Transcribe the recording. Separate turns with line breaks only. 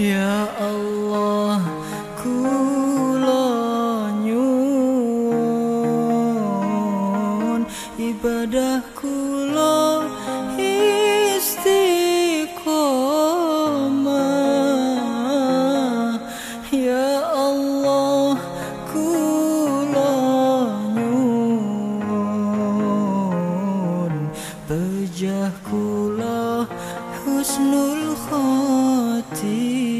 Ya Allah kula nyuwun ibadah kula istiqomah. Ya Allah kula nyuwun pejah kula husnul khotimah